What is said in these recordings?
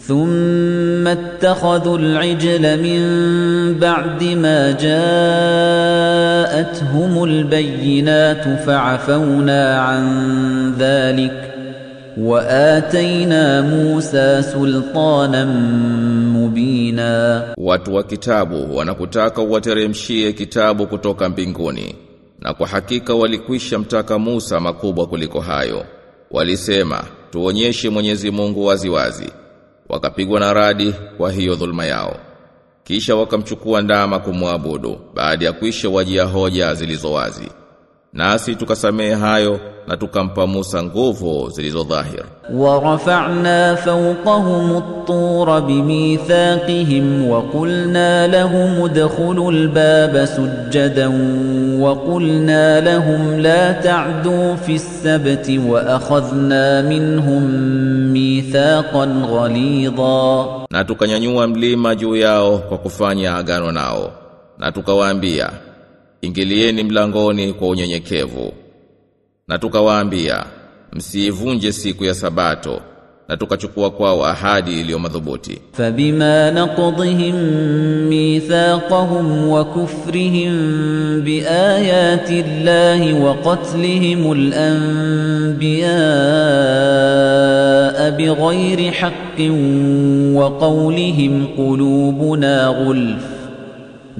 ثم اتخذوا العجل من بعد ما جاءتهم البينات فعفونا عن ذلك وآتينا موسى سلطانا مبينا Watu wa kitabu wanakutaka uwateremshie kitabu kutoka mbinguni na kwa hakika walikwisha mtaka Musa makubwa kuliko hayo walisema tuonyeshe Mwenyezi Mungu waziwazi wakapigwa na radi kwa hiyo dhulma yao. Kisha wakamchukua ndama kumwabudu baada ya kuisha wajia hoja zilizo wazi nasi tukasamehe hayo na tukampa Musa nguvu zilizo dhahir. Wa rafa'na fawqahum at-tur bimithaqihim wa qulna lahum udkhulu al-baba sujadan wa qulna lahum la ta'du fi as-sabti wa akhadhna minhum mithaqan ghalidha. Na tukanyanyua mlima juu yao kwa kufanya agano nao. Na tukawaambia ingilieni mlangoni kwa unyenyekevu. Na tukawaambia, msivunje siku ya sabato na tukachukua kwao ahadi iliyo madhubuti. Fa bima naqdihim mithaqahum wa kufrihim bi ayati Allahi wa qatlihim al-anbiya bi ghairi haqqin wa qawlihim qulubuna ghulf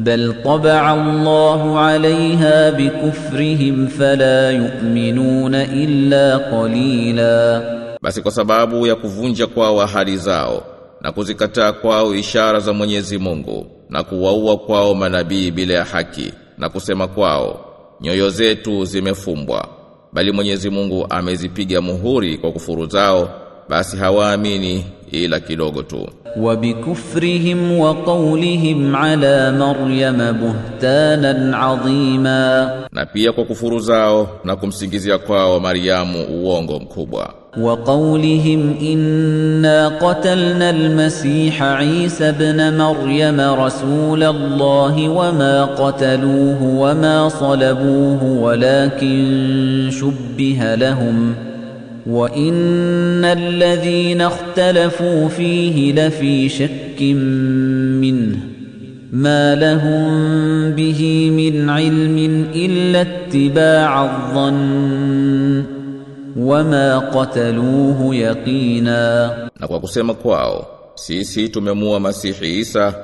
بل طبع الله عليها بكفرهم فلا يؤمنون إلا قليلاً basi kwa sababu ya kuvunja kwao ahadi zao na kuzikataa kwao ishara za Mwenyezi Mungu na kuwaua kwao manabii bila ya haki na kusema kwao nyoyo zetu zimefumbwa bali Mwenyezi Mungu amezipiga muhuri kwa kufuru zao basi hawaamini ila kidogo tu وبكفرهم وقولهم على مريم بهتانا عظيما na pia kwa kufuru zao na kumsingizia kwao Mariamu uongo mkubwa وقولهم إنا قتلنا المسيح عيسى ابن مريم رسول الله وما قتلوه وما صلبوه ولكن شبه لهم وإن الذين اختلفوا فيه لفي شك منه ما لهم به من علم إلا اتباع الظن وما قتلوه يقينا na kwa kusema kwao sisi tumemua Masihi Isa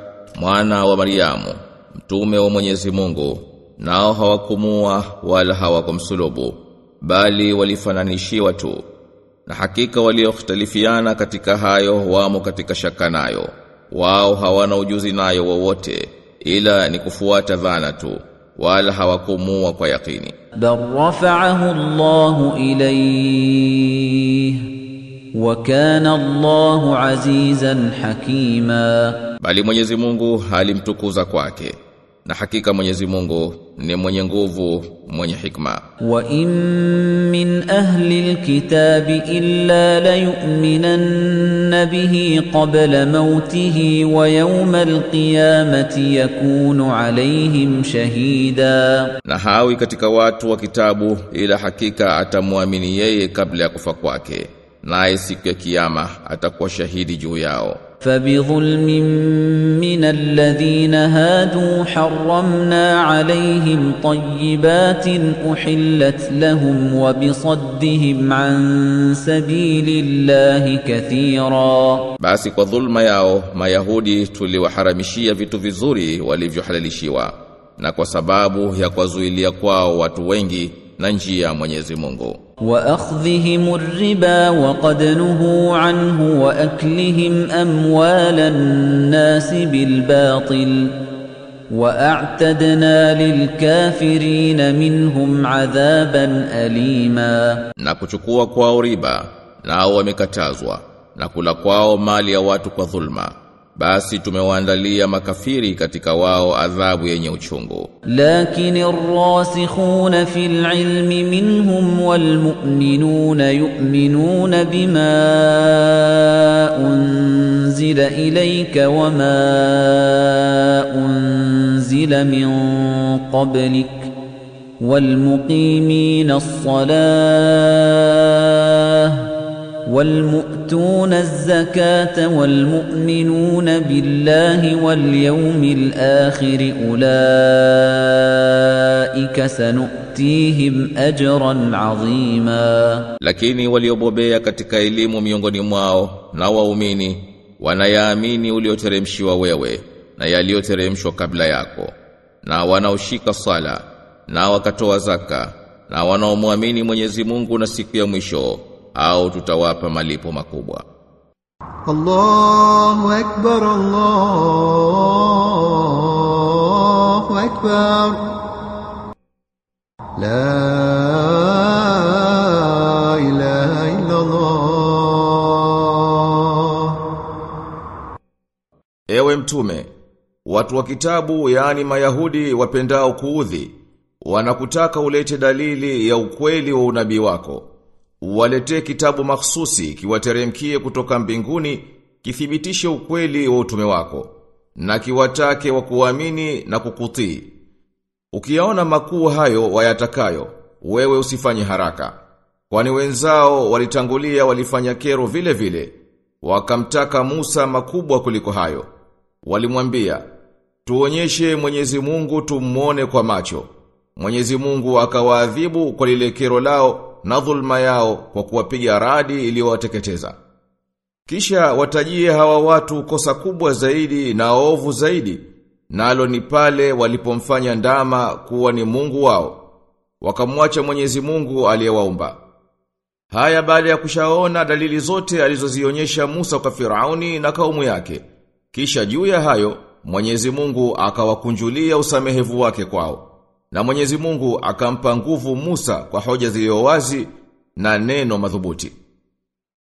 mwana wa Mariamu mtume wa Mwenyezi Mungu nao hawakumua wala hawakumsulubu bali walifananishiwa tu na hakika waliokhtalifiana katika hayo wamo katika shaka nayo wao hawana ujuzi nayo wowote ila ni kufuata dhana tu wala hawakumua kwa yakini بل رفعه الله إليه وكان الله عزيزا حكيما bali Mwenyezi Mungu alimtukuza kwake na hakika Mwenyezi Mungu ni mwenye nguvu mwenye hikma. Wa in min ahli alkitabi illa la yu'minanna bihi qabla mautihi wa yawma alqiyamati yakunu alayhim shahida. Na hawi katika watu wa kitabu ila hakika atamwamini yeye kabla ya kufa kwake. Naye siku ya kiyama atakuwa shahidi juu yao. فبظلم من الذين هادوا حرمنا عليهم طيبات أحلت لهم وبصدهم عن سبيل الله كثيرا basi kwa dhulma yao mayahudi tuliwaharamishia vitu vizuri walivyohalalishiwa na kwa sababu ya kuwazuilia kwao watu wengi na njia ya Mwenyezi Mungu. Wa akhdhihim ar-riba wa qad nuhu anhu wa aklihim amwalan nas bil batil wa a'tadna lil kafirin minhum adhaban alima, na kuchukua kwao riba nao wamekatazwa na kula kwao mali ya watu kwa dhulma. basi tumewaandalia makafiri katika wao adhabu yenye uchungu لكن الراسخون في العلم منهم والمؤمنون يؤمنون بما أنزل إليك وما أنزل من قبلك والمقيمين الصلاة والمؤتون الزكاة والمؤمنون بالله واليوم الآخر أولئك سنؤتيهم أجرا عظيما lakini waliobobea katika elimu miongoni mwao na waumini wanayaamini ulioteremshiwa wewe na yaliyoteremshwa kabla yako na wanaoshika sala na wakatoa zaka na wanaomwamini Mwenyezi Mungu na siku ya mwisho au tutawapa malipo makubwa. Allahu akbar Allahu akbar. La ilaha illa Allah Ewe mtume watu wa kitabu yani mayahudi wapendao kuudhi wanakutaka ulete dalili ya ukweli wa unabii wako. Uwaletee kitabu mahsusi kiwateremkie kutoka mbinguni kithibitishe ukweli wa utume wako na kiwatake wa kuamini na kukutii. Ukiyaona makuu hayo wayatakayo, wewe usifanye haraka. Kwani wenzao walitangulia walifanya kero vile vile, wakamtaka Musa makubwa kuliko hayo. Walimwambia, tuonyeshe Mwenyezi Mungu tumuone kwa macho. Mwenyezi Mungu akawaadhibu kwa lile kero lao na dhulma yao kwa kuwapiga radi iliyowateketeza. Kisha watajie hawa watu kosa kubwa zaidi na ovu zaidi, nalo na ni pale walipomfanya ndama kuwa ni Mungu wao. Wakamwacha Mwenyezi Mungu aliyewaumba. Haya baada ya kushaona dalili zote alizozionyesha Musa kwa Firauni na kaumu yake. Kisha juu ya hayo, Mwenyezi Mungu akawakunjulia usamehevu wake kwao. Na Mwenyezi Mungu akampa nguvu Musa kwa hoja zilizo wazi na neno madhubuti.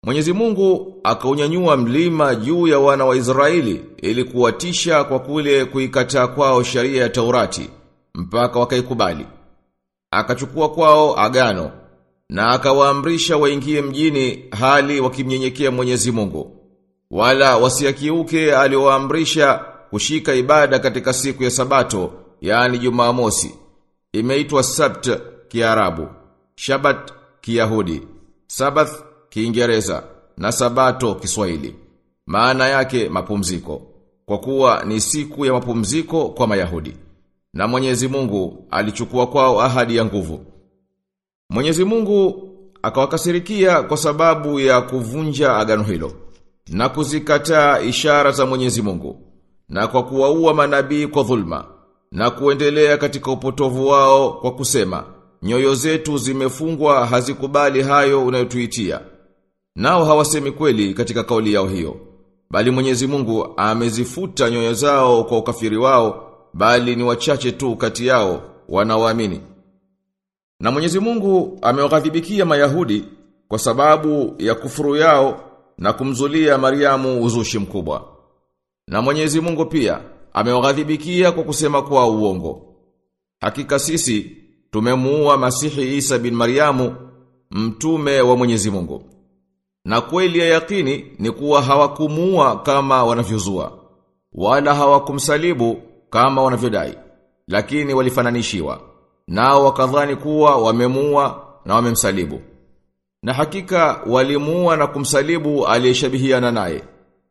Mwenyezi Mungu akaunyanyua mlima juu ya wana wa Israeli ili kuwatisha kwa kule kuikataa kwao sheria ya Taurati mpaka wakaikubali. Akachukua kwao agano na akawaamrisha waingie mjini hali wakimnyenyekea Mwenyezi Mungu. Wala wasiakiuke aliowaamrisha kushika ibada katika siku ya Sabato, yaani Jumamosi. Imeitwa Sabt Kiarabu, Shabat Kiyahudi, Sabath Kiingereza na Sabato Kiswahili. Maana yake mapumziko, kwa kuwa ni siku ya mapumziko kwa Mayahudi. Na Mwenyezi Mungu alichukua kwao ahadi ya nguvu. Mwenyezi Mungu akawakasirikia kwa sababu ya kuvunja agano hilo na kuzikataa ishara za Mwenyezi Mungu na kwa kuwaua manabii kwa dhulma na kuendelea katika upotovu wao kwa kusema nyoyo zetu zimefungwa hazikubali hayo unayotuitia nao hawasemi kweli katika kauli yao hiyo bali Mwenyezi Mungu amezifuta nyoyo zao kwa ukafiri wao bali ni wachache tu kati yao wanaoamini na Mwenyezi Mungu amewaghadhibikia Mayahudi kwa sababu ya kufuru yao na kumzulia Mariamu uzushi mkubwa. Na Mwenyezi Mungu pia amewaghadhibikia kwa kusema kwa uongo. Hakika sisi tumemuua Masihi Isa bin Mariamu mtume wa Mwenyezi Mungu. Na kweli ya yakini ni kuwa hawakumuua kama wanavyozua wala hawakumsalibu kama wanavyodai lakini walifananishiwa nao wakadhani kuwa wamemuua na wamemsalibu. Na hakika walimuua na kumsalibu aliyeshabihiana naye.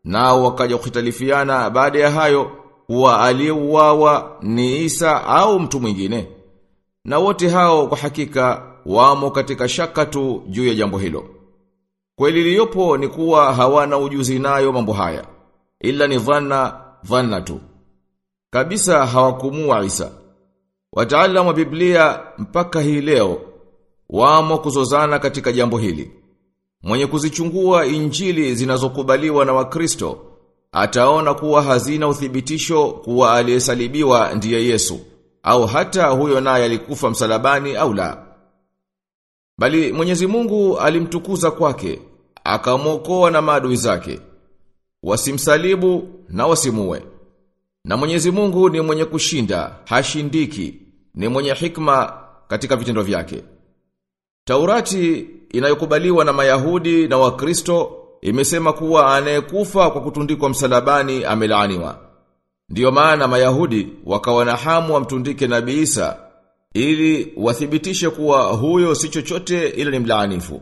Nao wakaja kukhitalifiana baada ya hayo kuwa aliyeuawa ni Isa au mtu mwingine. Na wote hao kwa hakika wamo katika shaka tu juu ya jambo hilo. Kweli liyopo ni kuwa hawana ujuzi nayo mambo haya. Ila ni dhanna dhanna tu. Kabisa hawakumua Isa. Wataalamu wa Biblia mpaka hii leo wamo kuzozana katika jambo hili. Mwenye kuzichungua injili zinazokubaliwa na Wakristo ataona kuwa hazina uthibitisho kuwa aliyesalibiwa ndiye Yesu au hata huyo naye alikufa msalabani au la. Bali Mwenyezi Mungu alimtukuza kwake, akamwokoa na maadui zake. wasimsalibu na wasimue. Na Mwenyezi Mungu ni mwenye kushinda, hashindiki, ni mwenye hikma katika vitendo vyake. Taurati inayokubaliwa na Mayahudi na Wakristo imesema kuwa anayekufa kwa kutundikwa msalabani amelaaniwa. Ndiyo maana Mayahudi wakawa na hamu wamtundike Nabii Isa ili wathibitishe kuwa huyo si chochote ila ni mlaanifu.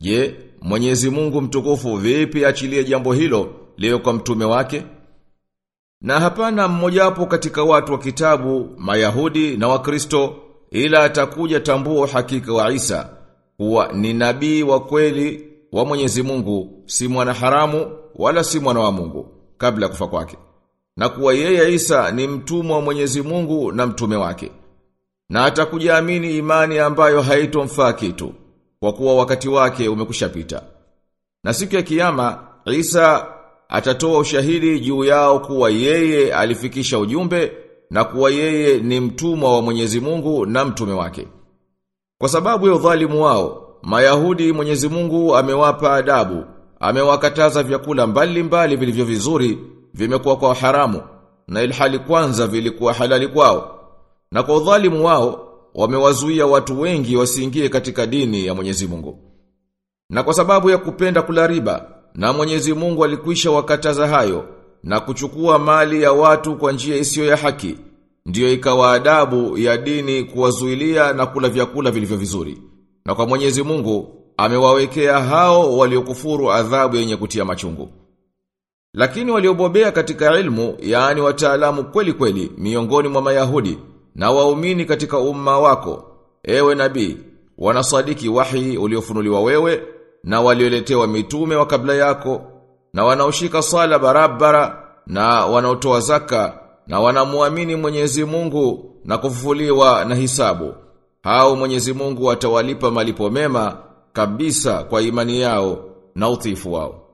Je, Mwenyezi Mungu mtukufu vipi achilie jambo hilo liwe kwa mtume wake? Na hapana mmojawapo katika watu wa kitabu, Mayahudi na Wakristo ila atakuja tambua hakika wa Isa kuwa ni nabii wa kweli wa Mwenyezi Mungu, si mwana haramu wala si mwana wa Mungu kabla ya kufa kwake. Na kuwa yeye Isa ni mtumwa wa Mwenyezi Mungu na mtume wake. Na atakujaamini imani ambayo haitomfaa kitu kwa kuwa wakati wake umekushapita. Na siku ya kiyama Isa atatoa ushahidi juu yao kuwa yeye alifikisha ujumbe na kuwa yeye ni mtumwa wa Mwenyezi Mungu na mtume wake. Kwa sababu ya udhalimu wao, Mayahudi Mwenyezi Mungu amewapa adabu, amewakataza vyakula mbalimbali vilivyo vizuri vimekuwa kwa haramu na ilhali kwanza vilikuwa halali kwao. Na kwa udhalimu wao wamewazuia watu wengi wasiingie katika dini ya Mwenyezi Mungu. Na kwa sababu ya kupenda kula riba, na Mwenyezi Mungu alikwisha wakataza hayo na kuchukua mali ya watu kwa njia isiyo ya haki, ndiyo ikawa adabu ya dini kuwazuilia na kula vyakula vilivyo vizuri. Na kwa Mwenyezi Mungu amewawekea hao waliokufuru adhabu yenye kutia machungu. Lakini waliobobea katika ilmu, yaani wataalamu kweli kweli miongoni mwa Mayahudi na waumini katika umma wako, ewe nabii, wanasadiki wahi uliofunuliwa wewe na walioletewa mitume wa kabla yako na wanaoshika sala barabara na wanaotoa zaka na wanamuamini Mwenyezi Mungu na kufufuliwa na hisabu. Hao Mwenyezi Mungu atawalipa malipo mema kabisa kwa imani yao na utifu wao.